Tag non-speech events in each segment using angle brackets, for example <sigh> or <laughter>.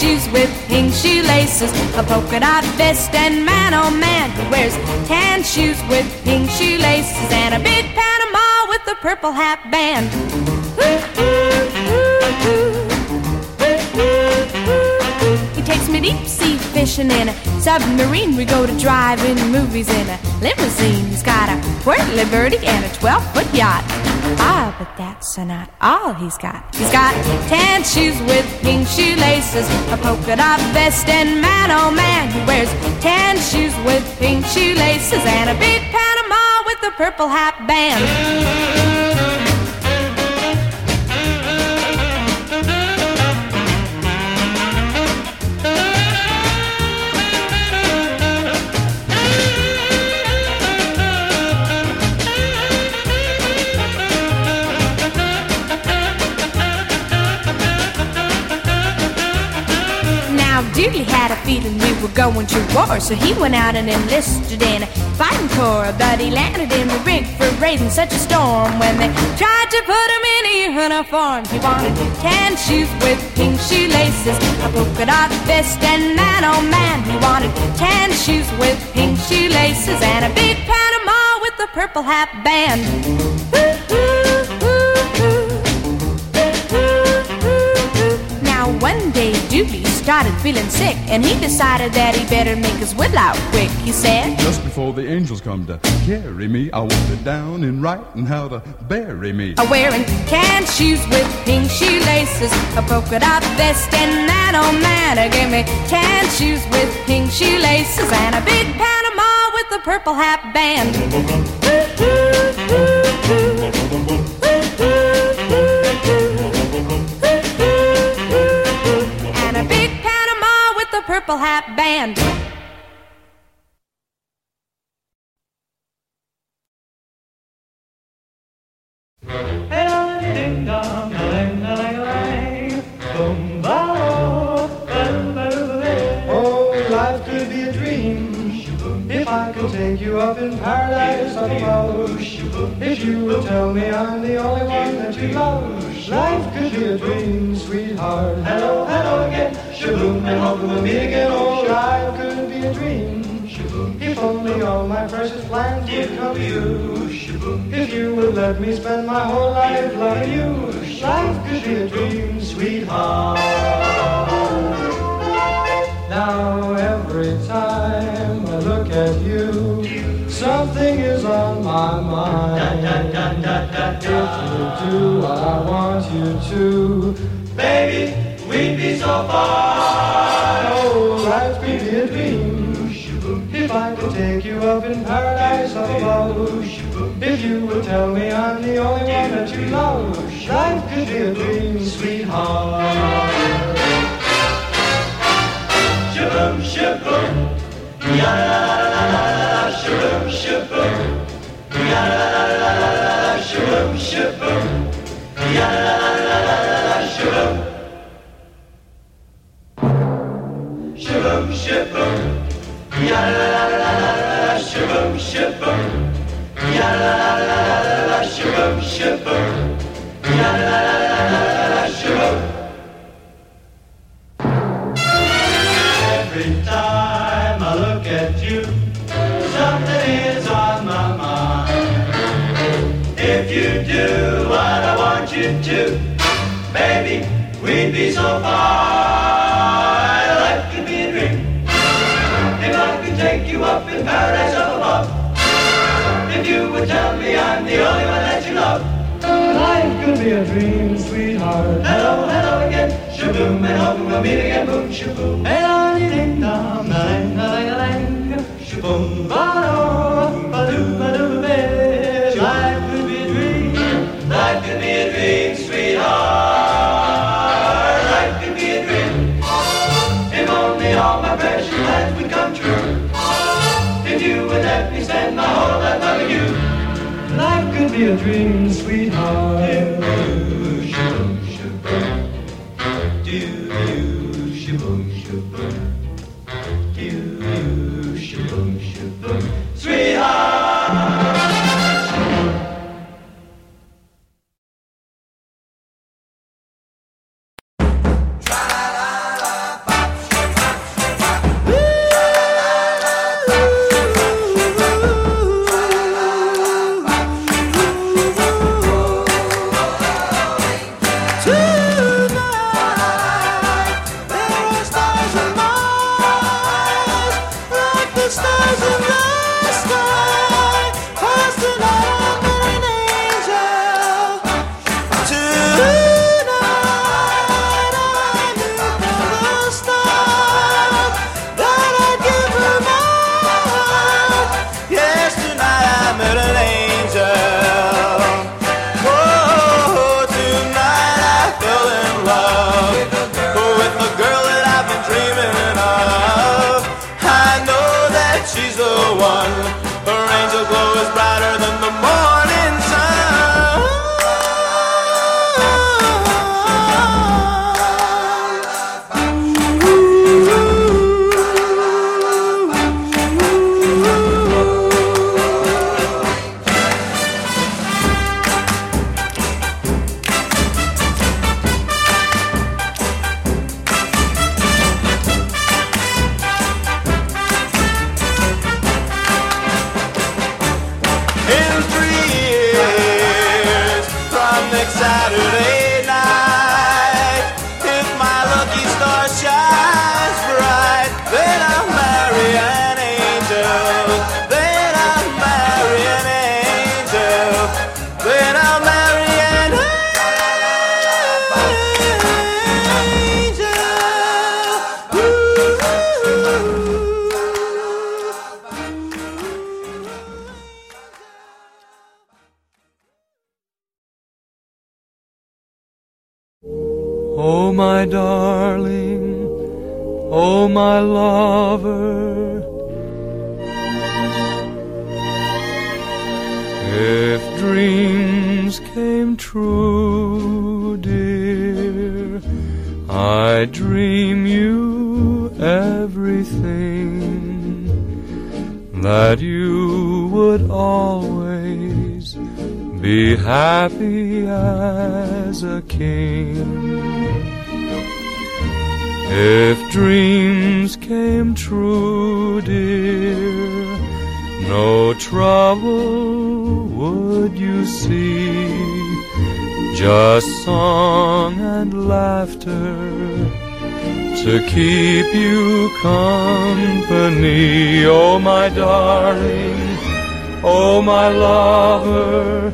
shoes with pink shoelaces, a polka dot vest, and man oh man, he wears tan shoes with pink shoelaces and a big Panama with a purple hat band. He takes me deep sea fishing in a submarine. We go to drive-in movies in a limousine. He's got a Port Liberty and a 12-foot yacht. Ah, but that's not all he's got. He's got tan shoes with pink shoelaces, a polka dot vest, and man, oh man, he wears tan shoes with pink shoelaces and a big Panama with a purple hat band. Dooley had a feeling we were going to war, so he went out and enlisted in a fighting corps. But he landed in the rig for raising such a storm when they tried to put him in a uniform. He wanted tan shoes with pink shoelaces, a polka dot vest, and man oh man, he wanted tan shoes with pink shoelaces and a big Panama with a purple hat band. One day Dooley started feeling sick, and he decided that he better make his will out quick. He said, Just before the angels come to carry me, I want it down in writing how to bury me. I'm wearing tan shoes with pink shoelaces, a polka dot vest, and that old man gave me tan shoes with pink shoelaces, and a big Panama with a purple hat band. <laughs> Purple hat band. Oh, life could be a dream if I could take you up in paradise above. If you would tell me I'm the only one that you love, life could be a dream, sweetheart. Hello, hello and hope we'll meet again. Oh, life could be a dream. If only all my precious plans would come true. If you would let me spend my whole life loving you, life could be a dream, sweetheart. Now every time I look at you, something is on my mind. If you do I want you to, baby, we'd be so fine. Oh, life could be a dream. If I could take you up in paradise above, if you would tell me I'm the only one that you love, life could be a dream, sweetheart. Shaboom, shaboom, ya la la la la la, shaboom, shaboom, ya la la la la la, shaboom, shaboom, ya la la la la la, shaboom. Shaboom, shaboom, ya la la la la la, shaboom, shaboom, ya la la la la la, shaboom, shaboom, ya la la la la la, shaboom. Every time I look at you, something is on my mind. If you do what I want you to, baby, we'd be so fine. Tell me I'm the only one that you love. Life could be a dream, sweetheart. Hello, hello again. Shaboom, and hoping we'll meet again. Boom, shaboom. Hey, ding, dong, la, lang, la, lang, la, lang. Shaboom, ba, a dream, sweetheart. If dreams came true, dear, no trouble would you see, just song and laughter to keep you company. Oh, my darling, oh, my lover,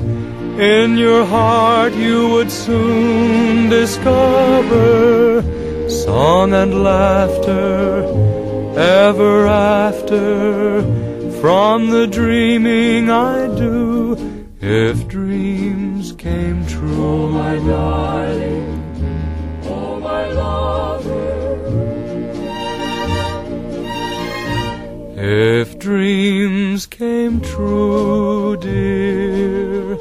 in your heart you would soon discover song and laughter ever after from the dreaming I do if dreams came true. Oh, my darling, oh, my lover. If dreams came true, dear,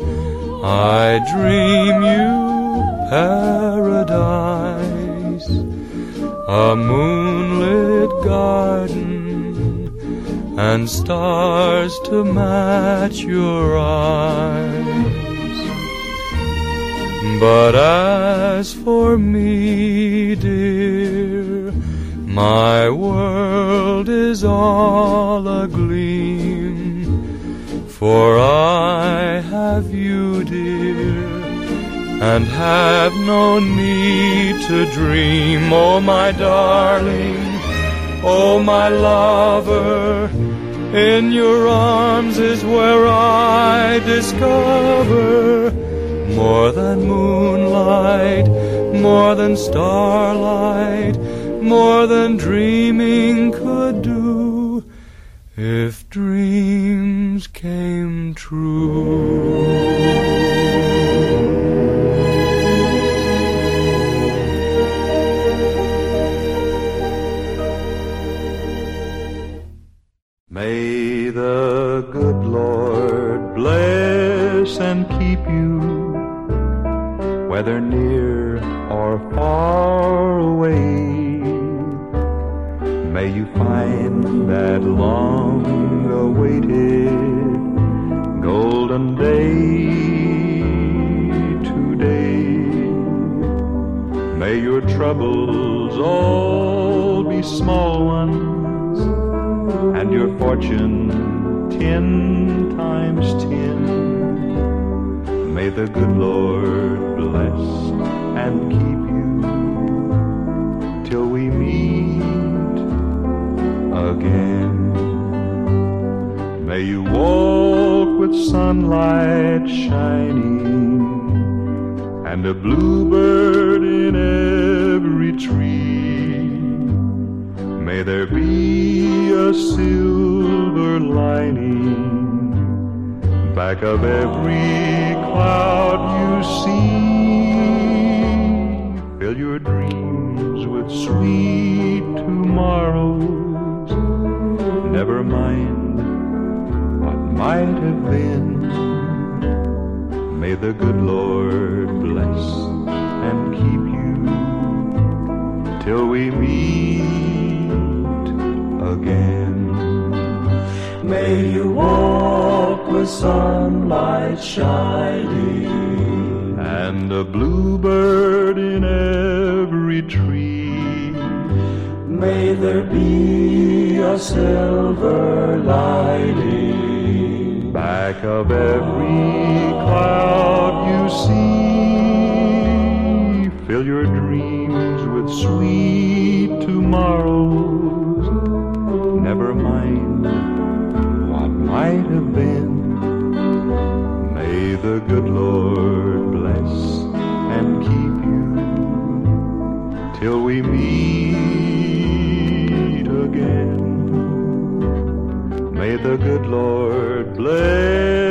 I dream you paradise, a moonlit garden and stars to match your eyes. But as for me, dear, my world is all agleam, for I have you, dear, and have no need to dream, oh my darling, oh my lover, in your arms is where I discover more than moonlight, more than starlight, more than dreaming could do if dreams came true. That long awaited golden day today. May your troubles all be small ones and your fortune ten times ten. May the good Lord bless and keep you till we meet again. May you walk with sunlight shining and a bluebird in every tree. May there be a silver lining back of every cloud you see. Fill your dreams with sweet tomorrows. Might have been. May the good Lord bless and keep you till we meet again. May you walk with sunlight shining and a bluebird in every tree. May there be a silver lining back of every cloud you see. Fill your dreams with sweet tomorrows. Never mind what might have been. May the good Lord bless and keep you till we meet again. May the good Lord bless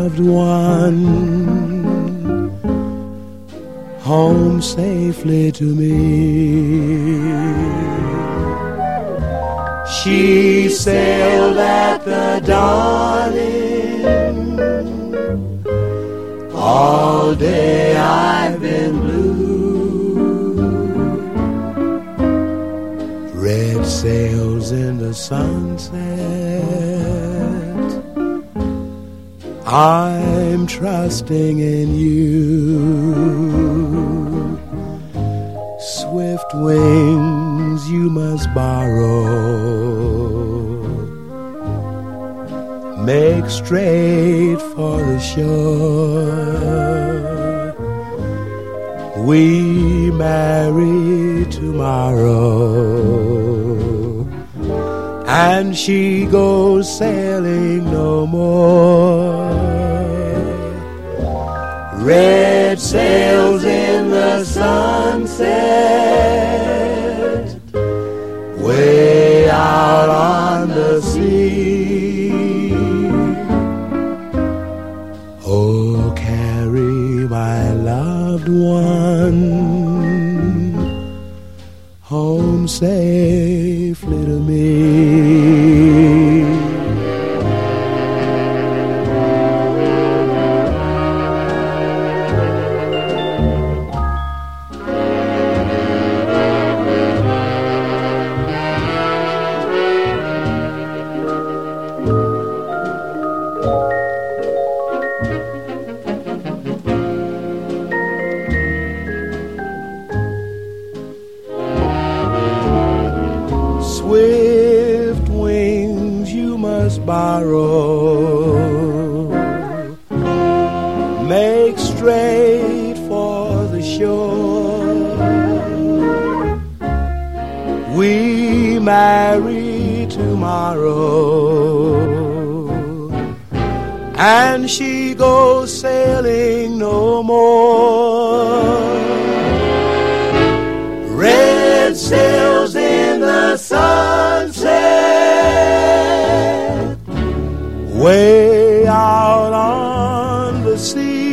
loved one home safely to me. She sailed at the dawning. All day I've been blue. Red sails in the sunset. I'm trusting in you. Swift wings you must borrow. Make straight for the shore. We marry tomorrow. And she goes sailing no more. Red sails in the sunset, way out on the sea. Oh, carry my loved one home safely to me. Tomorrow. And she goes sailing no more. Red sails in the sunset, way out on the sea.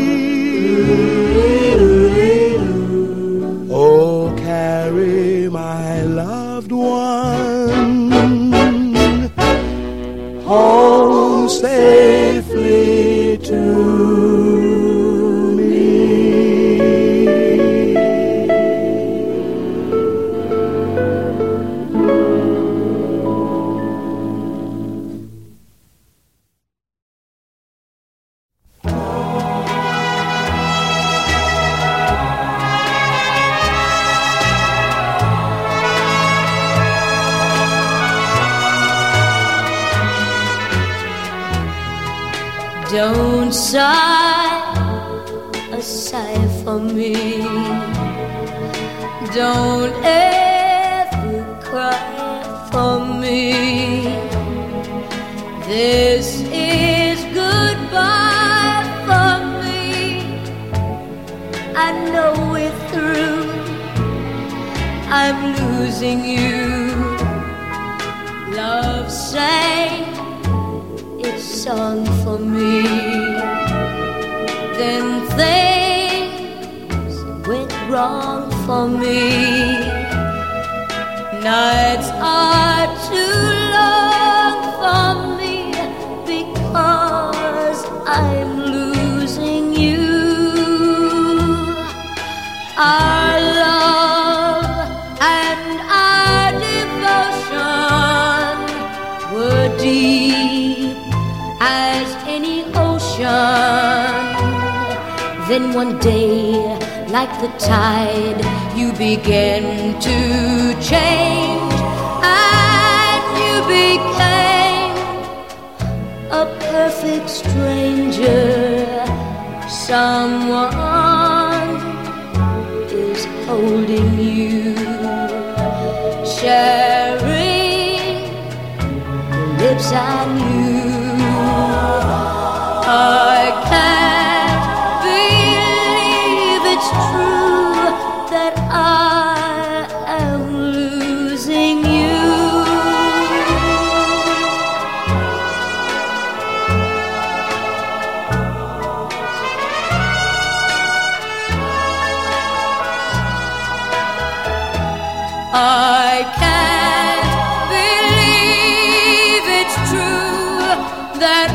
I can't believe it's true that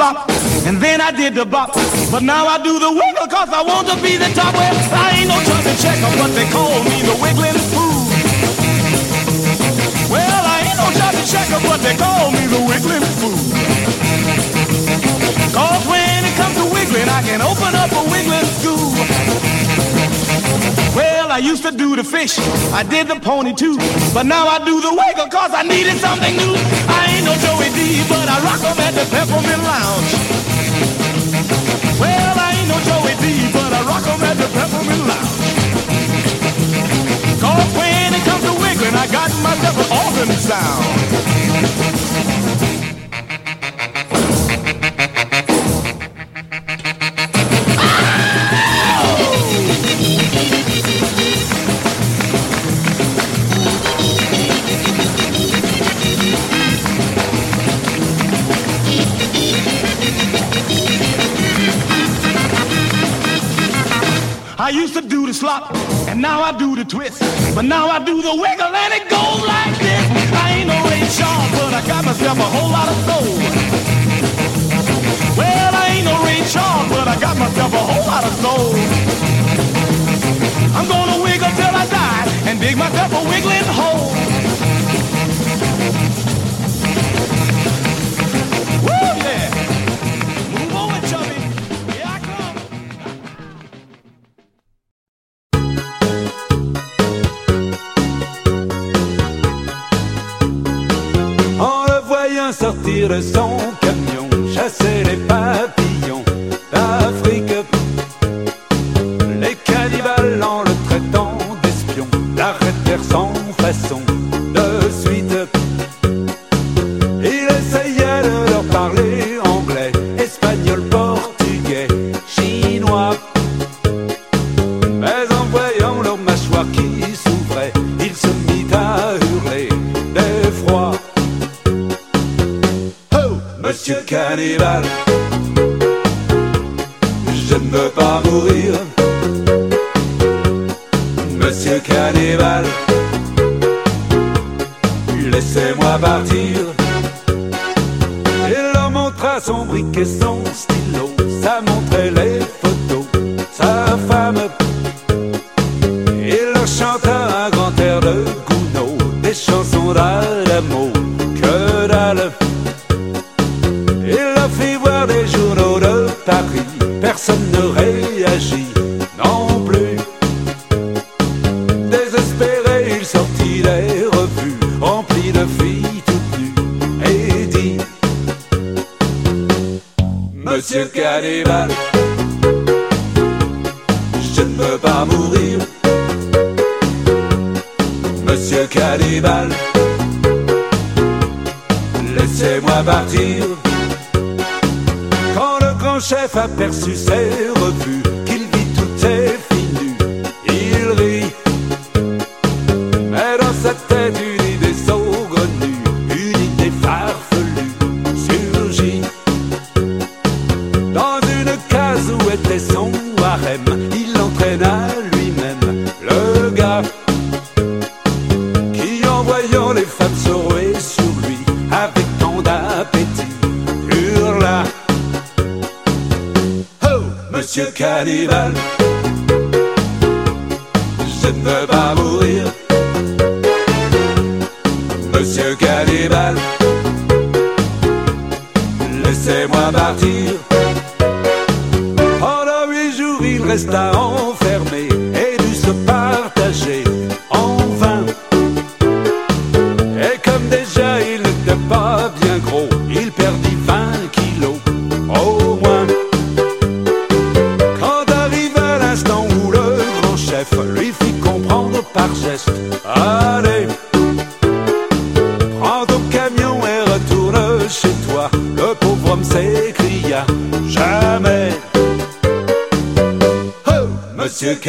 slop, and then I did the bop. But now I do the wiggle cause I want to be the top. Well, I ain't no Chubby Checker, but they call me the wiggling fool. Well, I ain't no Chubby Checker, but they call me the wiggling fool. Cause when it comes to wiggling, I can open up a wiggling school. I used to do the fish, I did the pony too. But now I do the wiggle cause I needed something new. I ain't no Joey Dee, but I rock 'em at the Peppermint Lounge. Well, I ain't no Joey Dee, but I rock 'em at the Peppermint Lounge. Cause when it comes to wiggling, I got myself an organ sound. I used to do the slop, and now I do the twist. But now I do the wiggle, and it goes like this. I ain't no Ray Charles, but I got myself a whole lot of soul. Well, I ain't no Ray Charles, but I got myself a whole lot of soul. I'm gonna wiggle till I die, and dig myself a wiggling hole.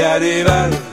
Şekeri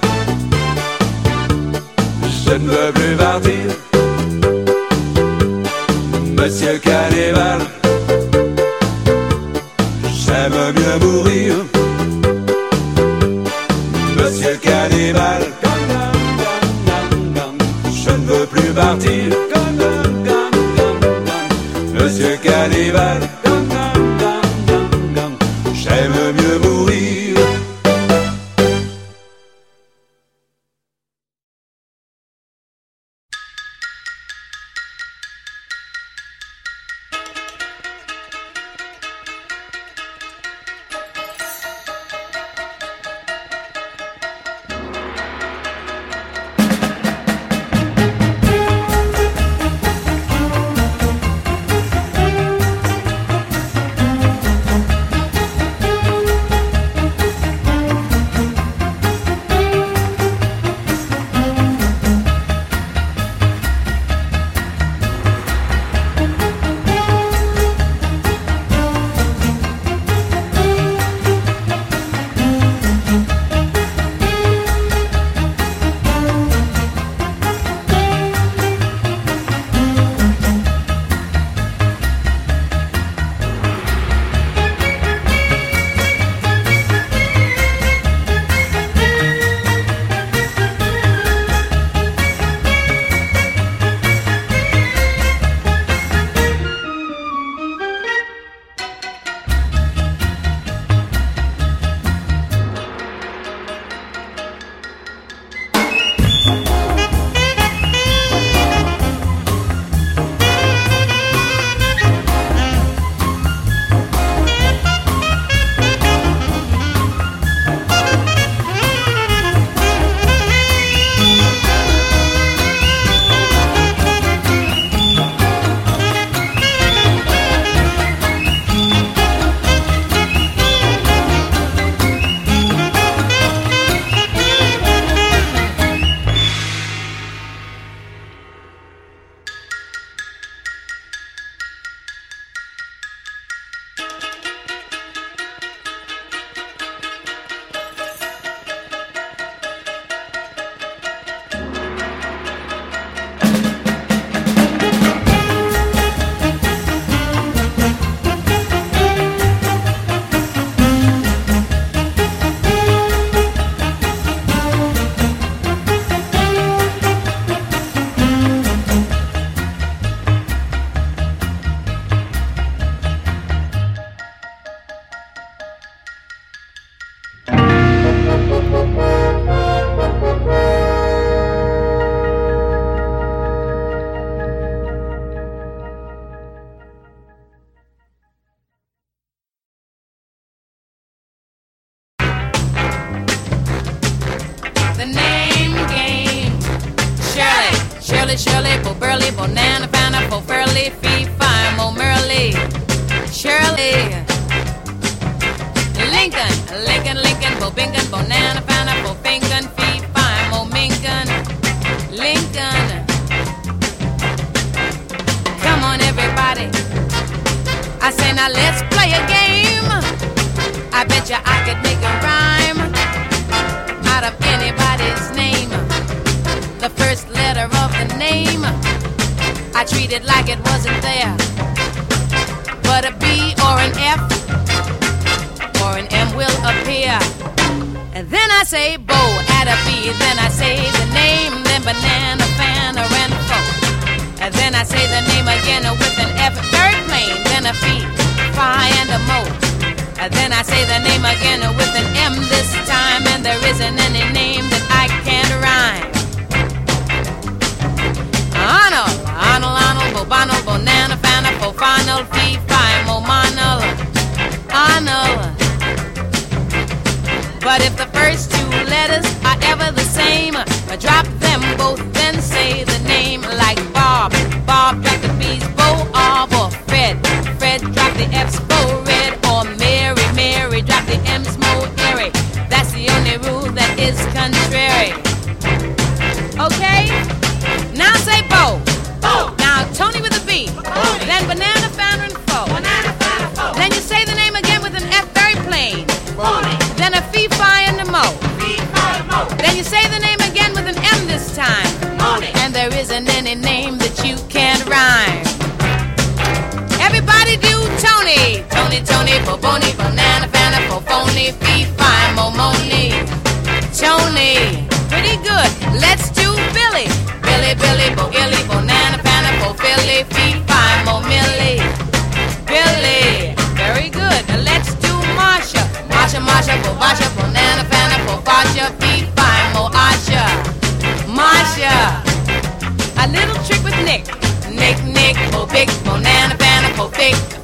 Fana,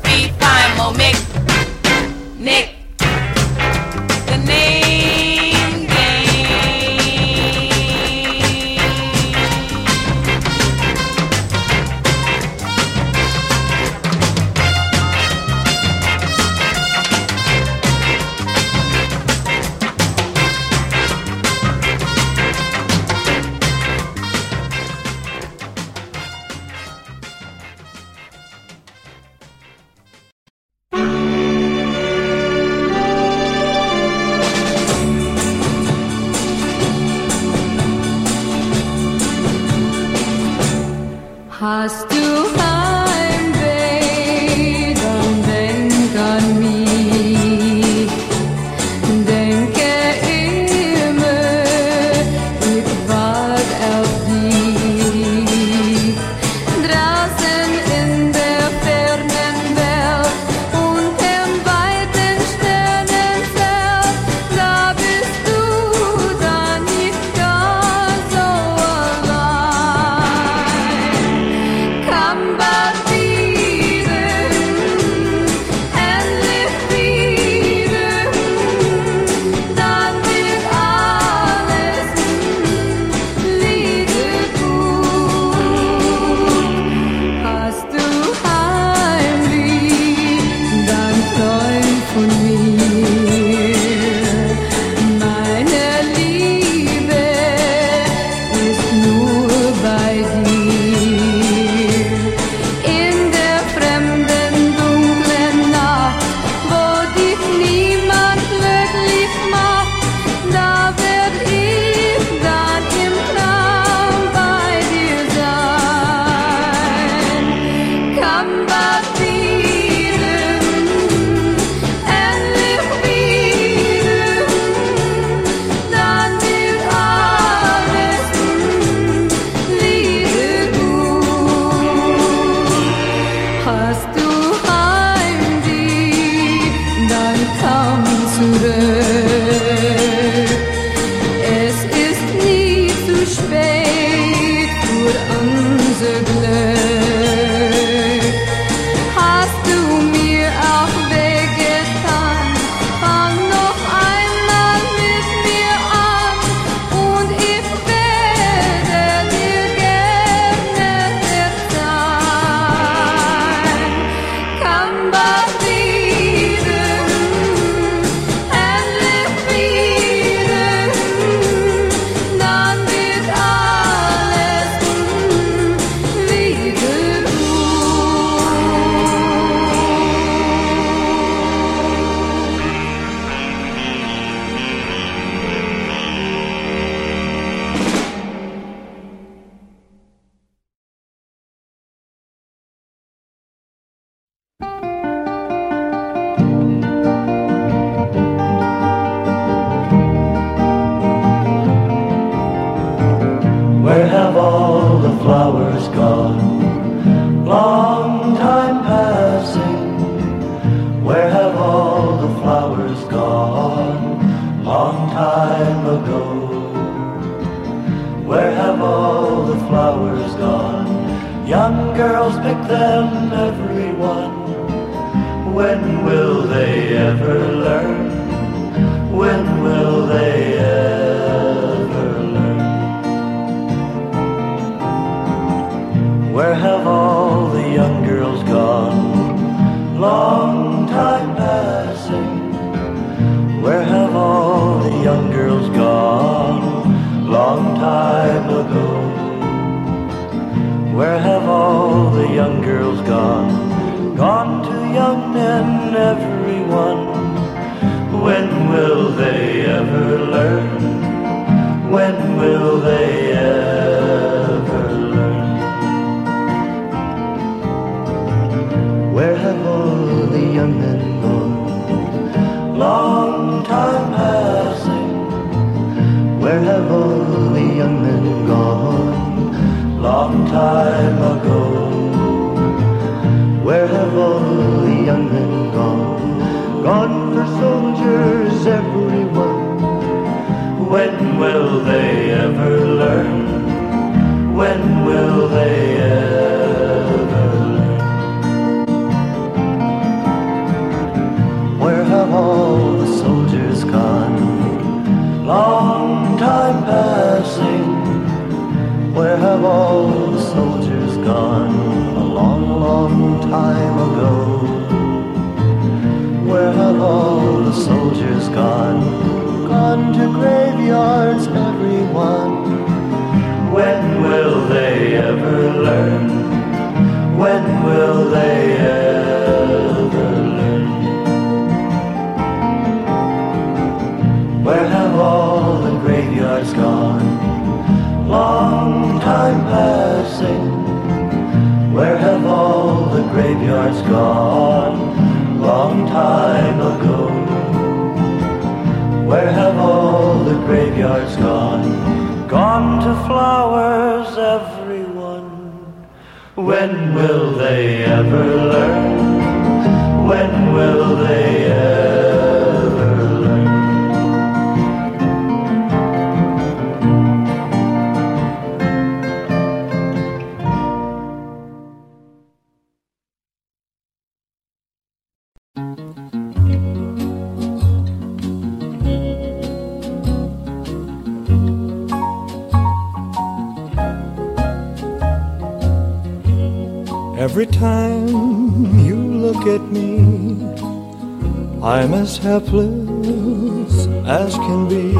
I'm as helpless as can be.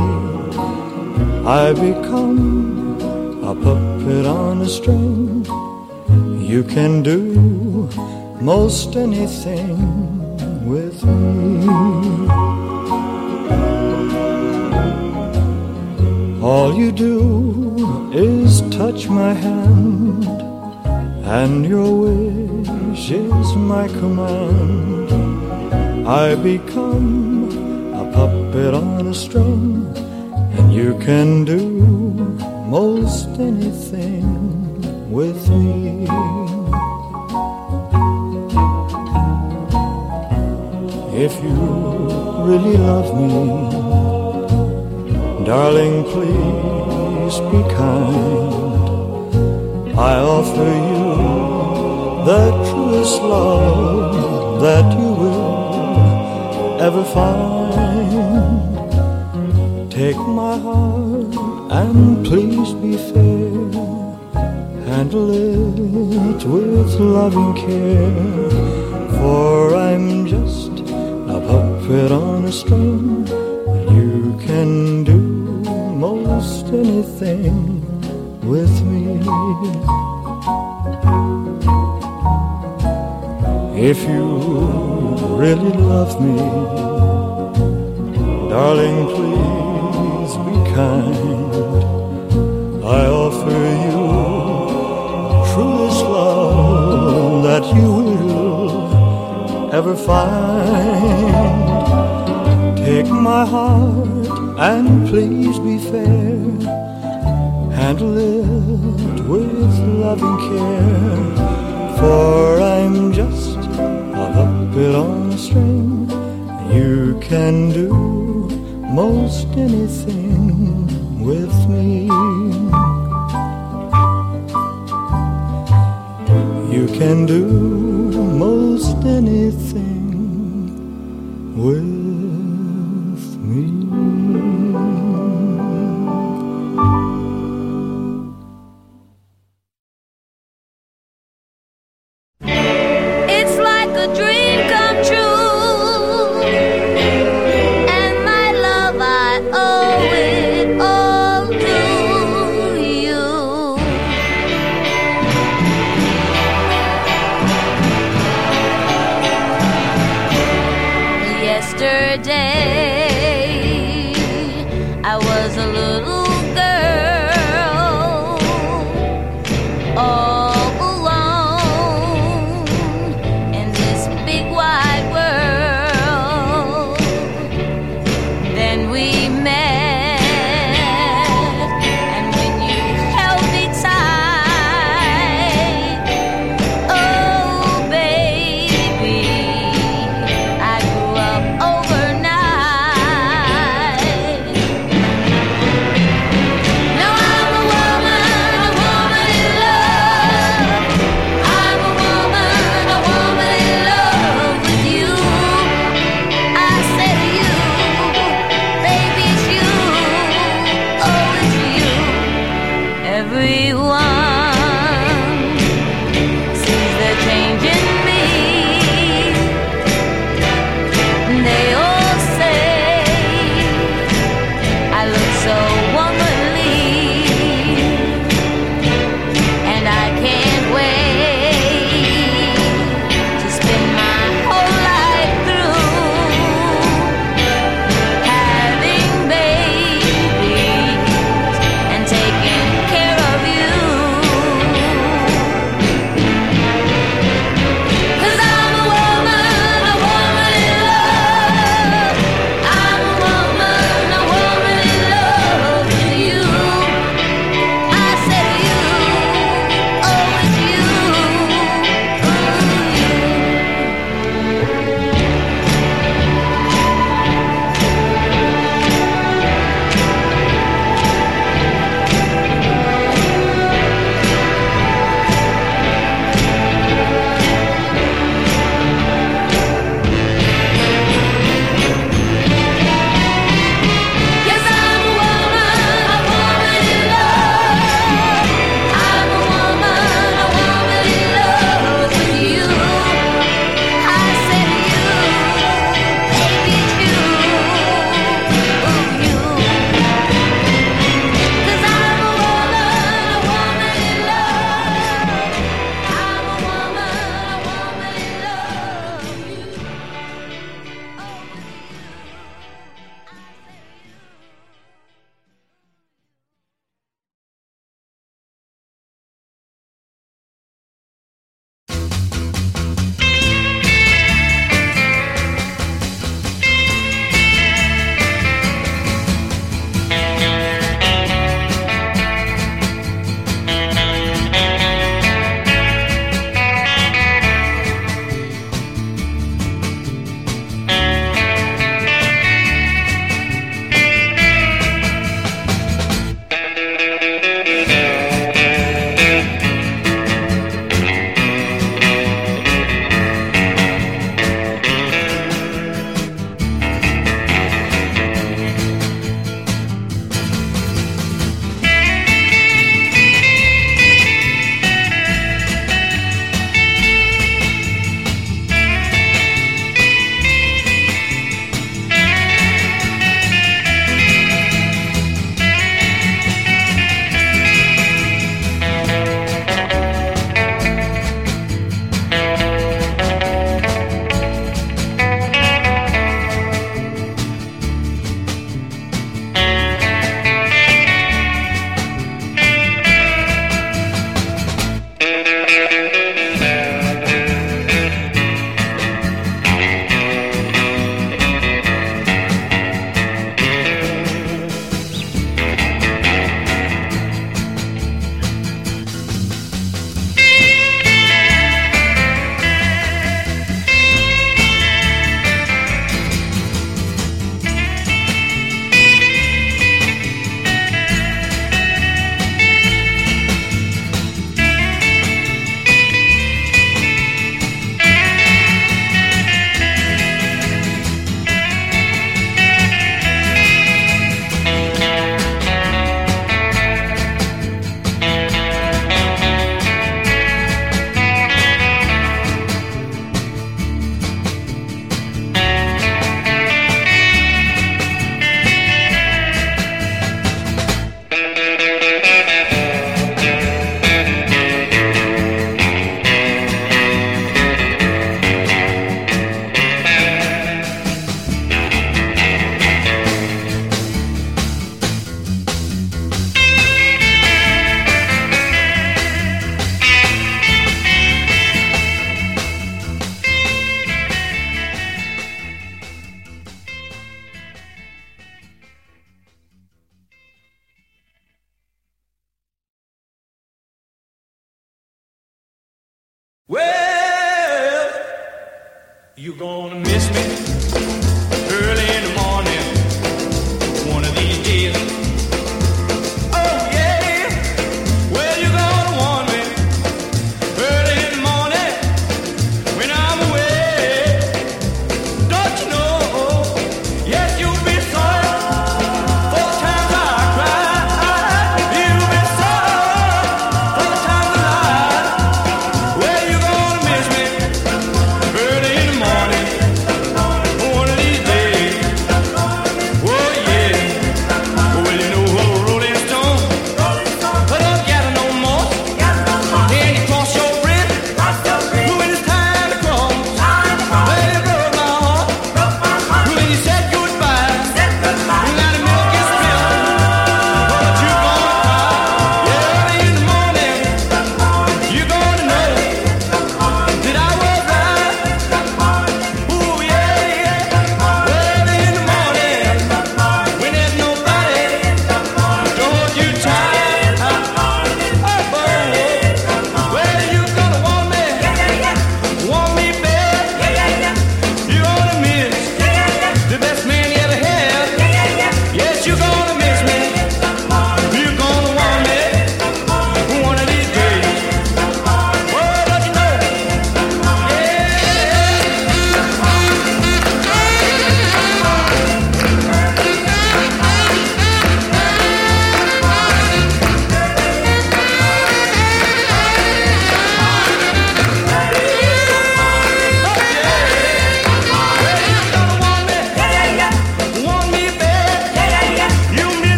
I become a puppet on a string. You can do most anything with me. All you do is touch my hand and your wish is my command. I become a puppet on a string, and you can do most anything with me. If you really love me, darling, please be kind. I offer you the truest love that you will ever find. Take my heart and please be fair. Handle it with loving care. For I'm just a puppet on a string. You can do most anything with me. If you really love me, darling, please be kind. I offer you truest love that you will ever find. Take my heart and please be fair. Handle it with loving care. For I'm just a puppet on string. You can do most anything with me. You can do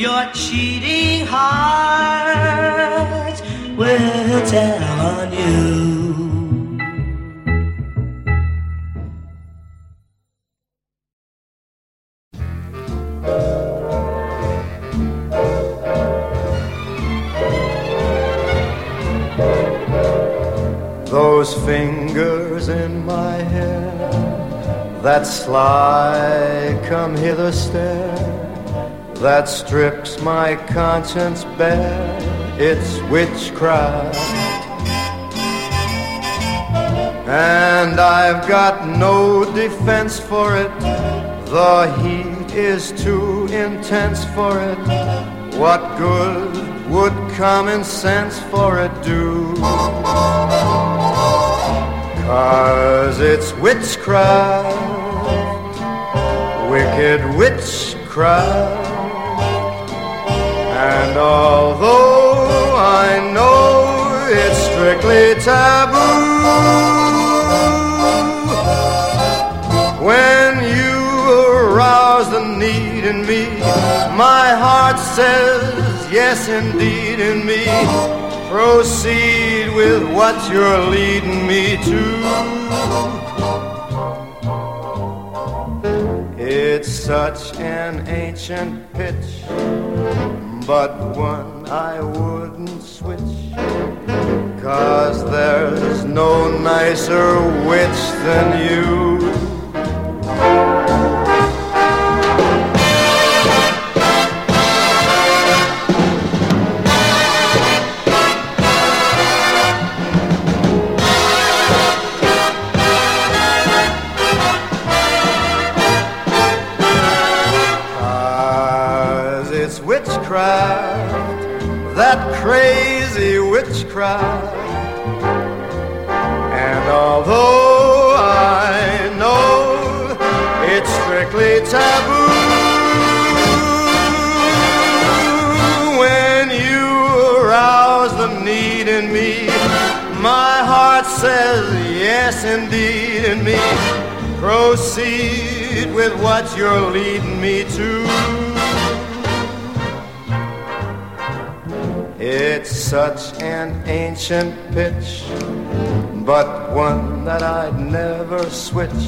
your cheating heart will tell on you. Those fingers in my hair, that sly come hither stare, that strips my conscience bare, it's witchcraft. And I've got no defense for it, the heat is too intense for it. What good would common sense for it do? Cause it's witchcraft, wicked witchcraft. And although I know it's strictly taboo, when you arouse the need in me, my heart says yes indeed in me. Proceed with what you're leading me to. It's such an ancient pitch, but one I wouldn't switch. Cause there's no nicer witch than you. Indeed in me. Proceed with what you're leading me to. It's such an ancient pitch, but one that I'd never switch.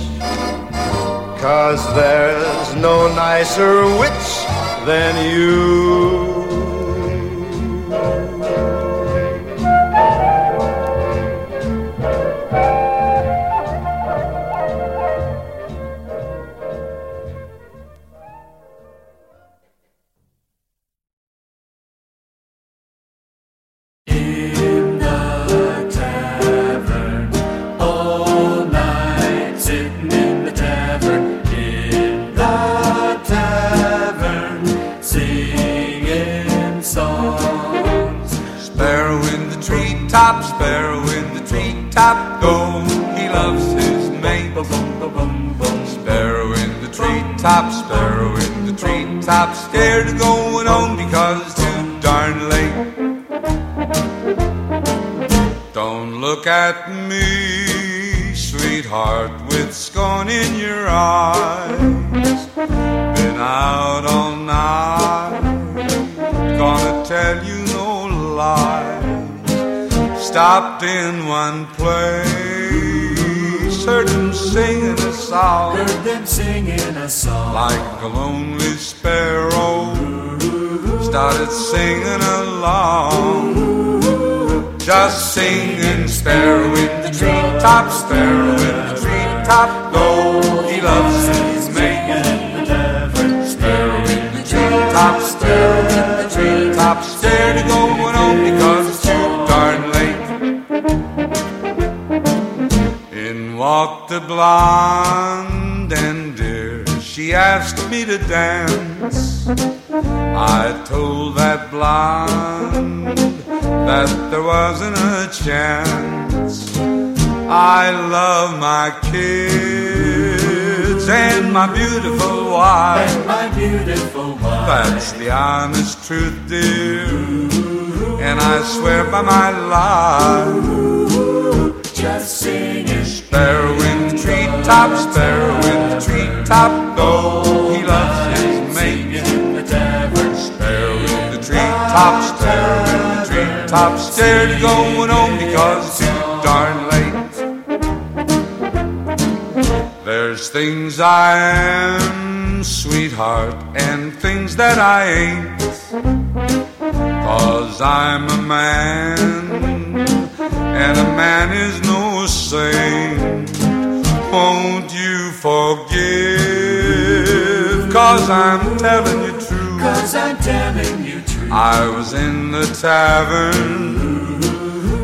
Cause there's no nicer witch than you. In one place, heard them singing a song. Heard them singing a song. Like a lonely sparrow, started singing along. Just singing sparrow in the treetop, sparrow in the treetop, go. He loves his walked the blonde and dear, she asked me to dance. I told that blonde that there wasn't a chance. I love my kids and my beautiful wife. And my beautiful wife. That's the honest truth, dear. And I swear by my life. Just singing. Sparrow in the treetop, sparrow in the treetop, go. He loves his mate. In the tavern, Sparrow treetops, sparrow in the treetops, scared of going home because it's too darn late. There's things I am, sweetheart, and things that I ain't. Cause I'm a man, and a man is no saint. Won't you forgive? Cause I'm telling you true. Cause I'm telling you true. I was in the tavern,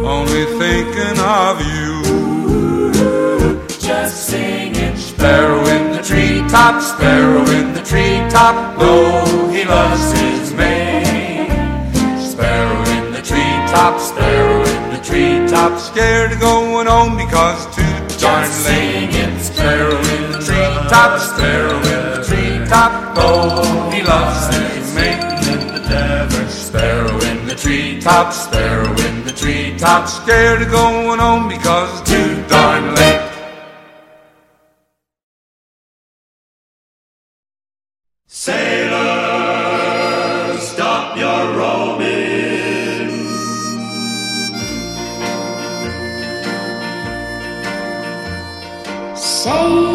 only thinking of you. Just singing. Sparrow in the treetop, sparrow in the treetop, know he loves his mate. Sparrow in the treetop, sparrow treetop, scared of going home because too darn late. Singing, Sparrow in oh, the treetop, sparrow in the treetop, know he loves his mate. in the tavern. Sparrow in the treetop, sparrow in the treetop, scared of going home because too darn late. Sailor, Sailor,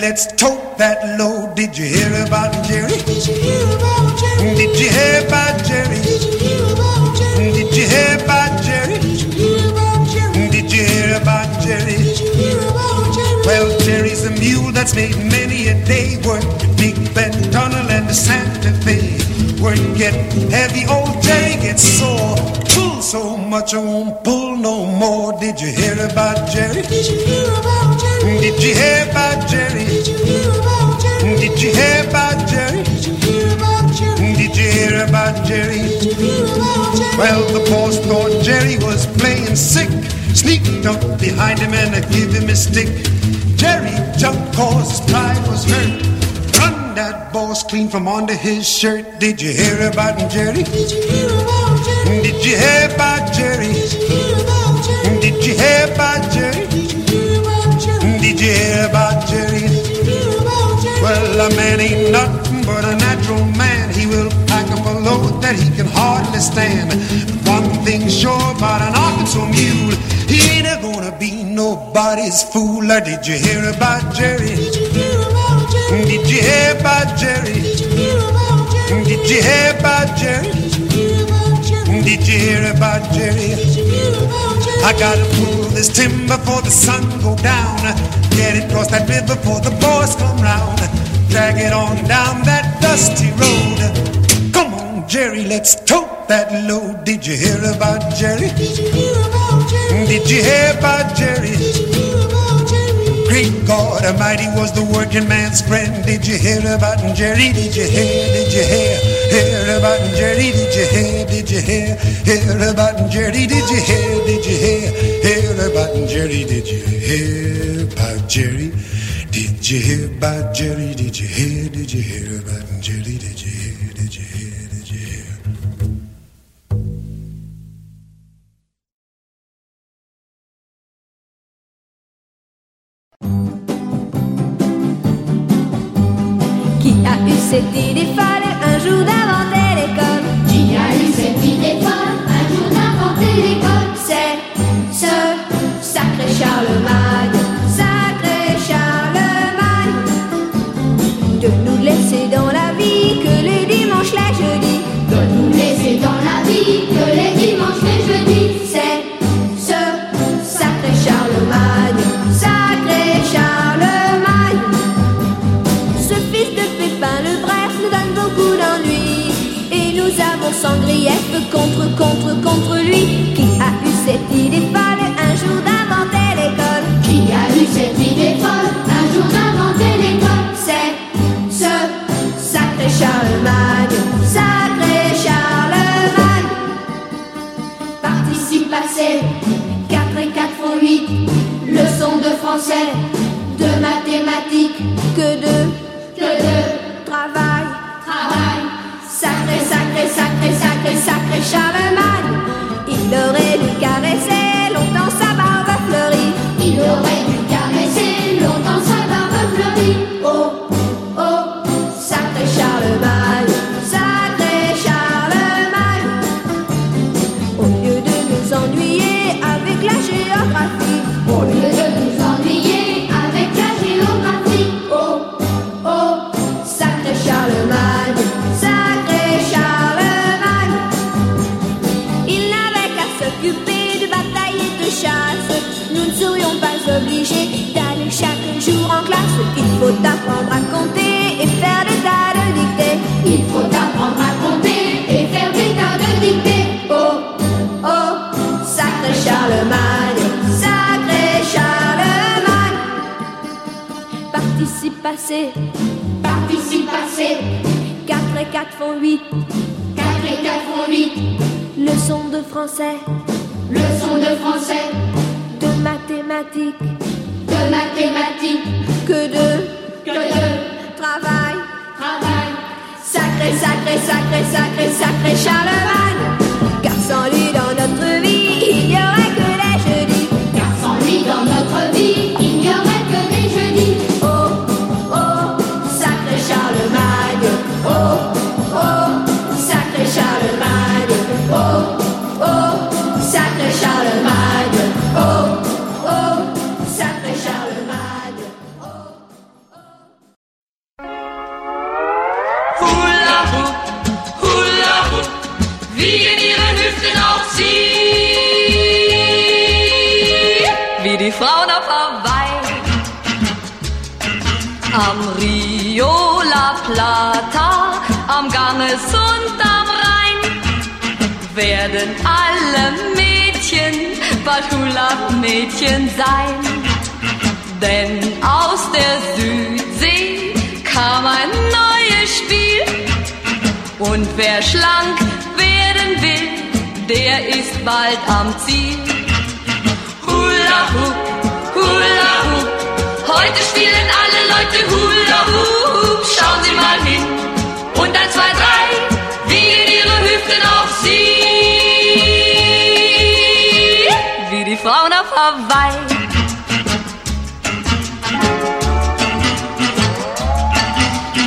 let's tote that load. Did you hear about Jerry? Did you hear about Jerry? Did you hear about Jerry? Did you hear about Jerry? Did you hear about Jerry? Did you hear about Jerry? Well, Jerry's a mule that's made many a day work Big Bend Tunnel and the Santa Fe. Work get heavy, old Jerry gets sore. Pull so much I won't pull no more. Did you hear about Jerry? Did you hear about Jerry? Did you hear about Jerry? Did you hear about Jerry? Did you hear about Jerry? Well, the boss thought Jerry was playing sick. Sneaked up behind him and I give him a stick. Jerry jumped cause his pride was hurt. Run that boss clean from under his shirt. Did you hear about Jerry? Did you hear about Jerry? Did you hear about Jerry? Did you hear about Jerry? Did you hear about Jerry? Well, a man ain't nothing but a natural man. He will pack up a load that he can hardly stand. One thing's sure about an Arkansas mule. He ain't a gonna be nobody's fool. Did you hear about Jerry? Did you hear about Jerry? Did you hear about Jerry? Did you hear about Jerry? I gotta pull this timber before the sun go down. Get it across that river before the boys come round. Drag it on down that dusty road. Come on, Jerry, let's tote that load. Did you hear about Jerry? Did you hear about Jerry? Did you hear about Jerry? Great God Almighty was the working man's friend. Did you hear about Jerry? Did you hear? Did you hear? Hear about Jerry? Did you hear? Did you hear? Hear about Jerry? Did you hear? Did you hear? Hear about Jerry? Did you hear about Jerry? Did you hear about Jerry? Did you hear? Did you hear about Jerry? Did you hear? Did you hear? Werden alle Mädchen bald Hula-Mädchen sein. Denn aus der Südsee kam ein neues Spiel und wer schlank werden will, der ist bald am Ziel. Hula Hoop, Hula Hoop, heute spielen alle Leute Hula Hoop. Schauen Sie mal hin und ein, zwei, drei, Hawaii.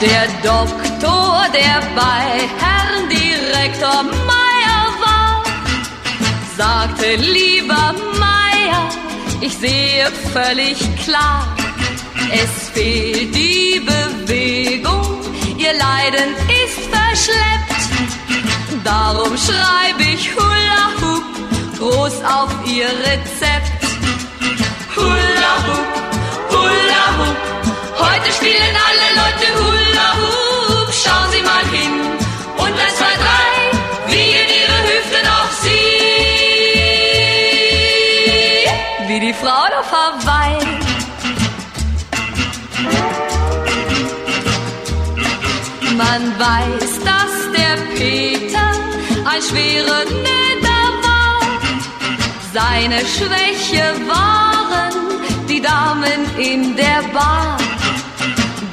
Der Doktor, der bei Herrn Direktor Meier war, sagte, lieber Meier, ich sehe völlig klar, es fehlt die Bewegung, ihr Leiden ist verschleppt. Darum schreibe ich Hula Hoop groß auf ihr Rezept. Hula Hoop, Hula Hoop, heute spielen alle Leute Hula Hoop. Schauen Sie mal hin und eins, zwei, drei, wiegen ihre Hüften auf sie. Wie die Frauen auf Hawaii. Man weiß, dass der Peter ein schwerer Netter war. Seine Schwäche waren Damen in der Bar.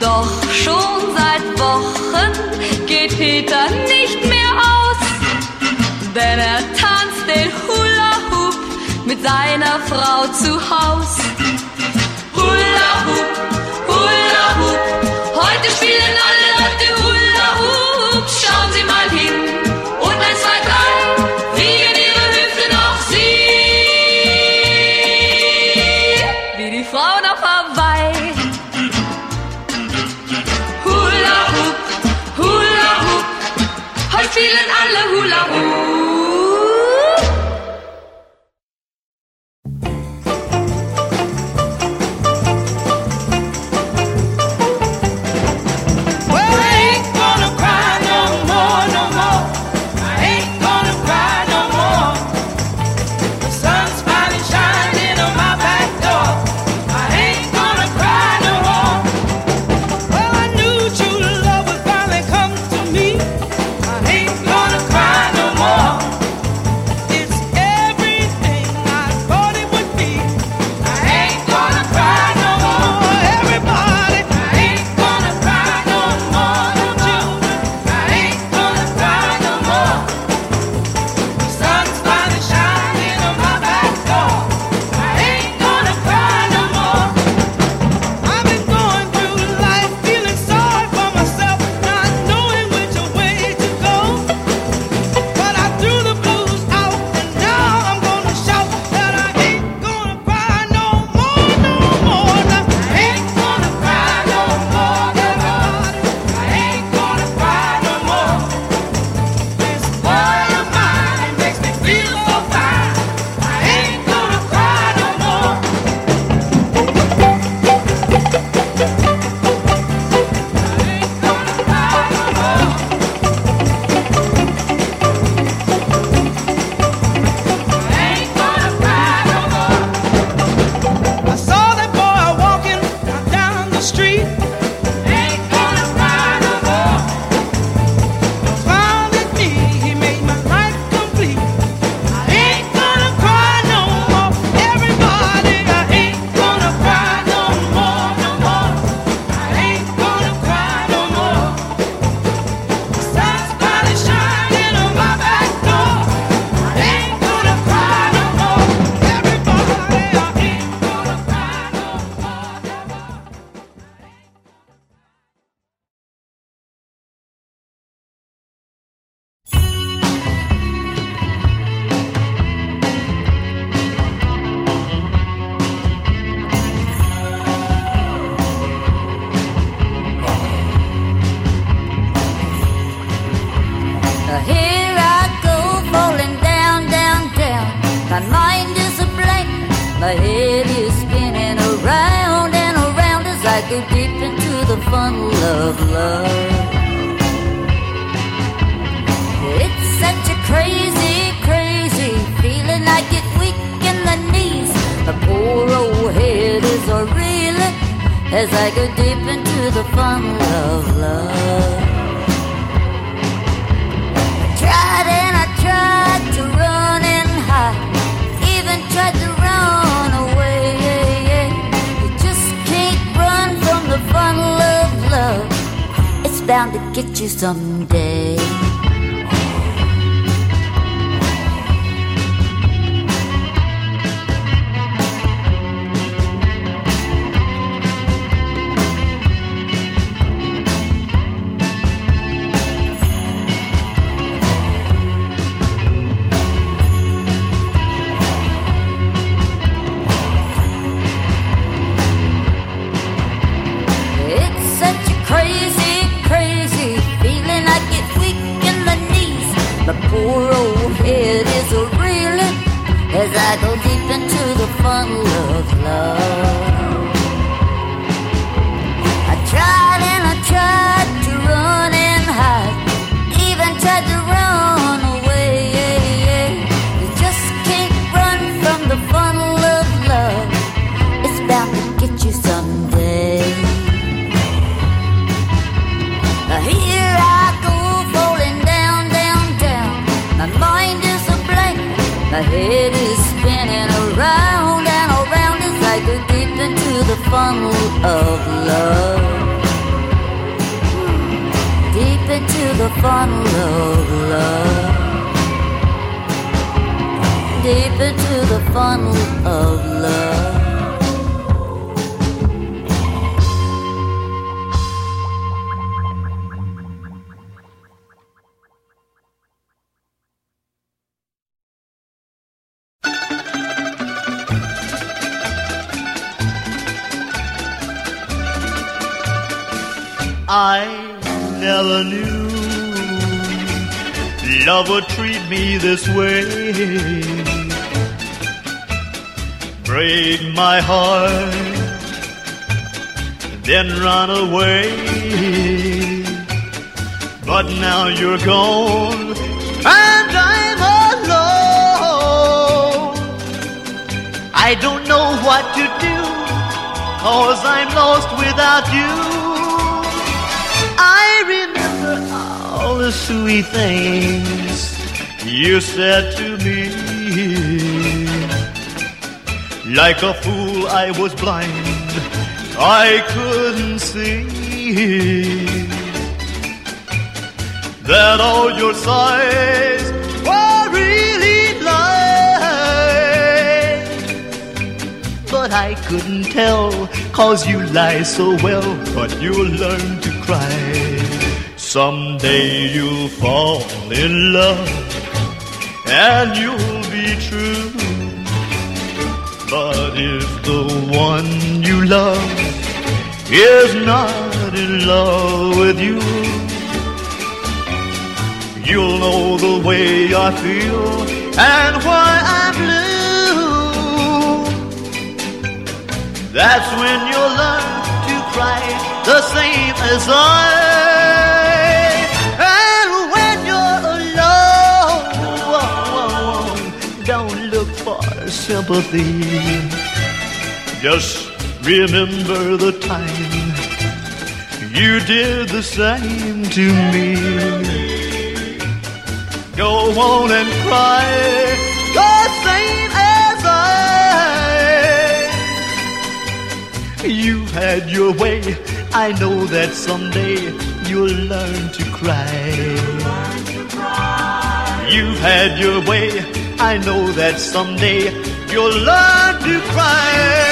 Doch schon seit Wochen geht Peter nicht mehr aus, denn er tanzt den Hula Hoop mit seiner Frau zu Haus. Hula Hoop, Hula Hoop, heute spielen Hawaii. Hula Hoop, Hula Hoop, heute spielen alle Hula Hoop. My head is spinning around and around as I go deep into the funnel of love. It's such a crazy, crazy feeling. I get weak in the knees. The poor old head is a reeling as I go deep into the funnel of love. I try bound to get you someday. I never knew love would treat me this way. Break my heart, then run away. But now you're gone, and I'm alone. I don't know what to do, cause I'm lost without all the sweet things you said to me. Like a fool, I was blind, I couldn't see that all your sighs were really lies. But I couldn't tell, cause you lie so well, but you'll learn to cry. Someday you'll fall in love, and you'll be true. But if the one you love is not in love with you, you'll know the way I feel and why I'm blue. That's when you'll learn to cry the same as I. And when you're alone, don't look for sympathy. Just remember the time you did the same to me. Go on and cry the same as I. You had your way. I know that someday you'll learn to cry. You've had your way. I know that someday you'll learn to cry.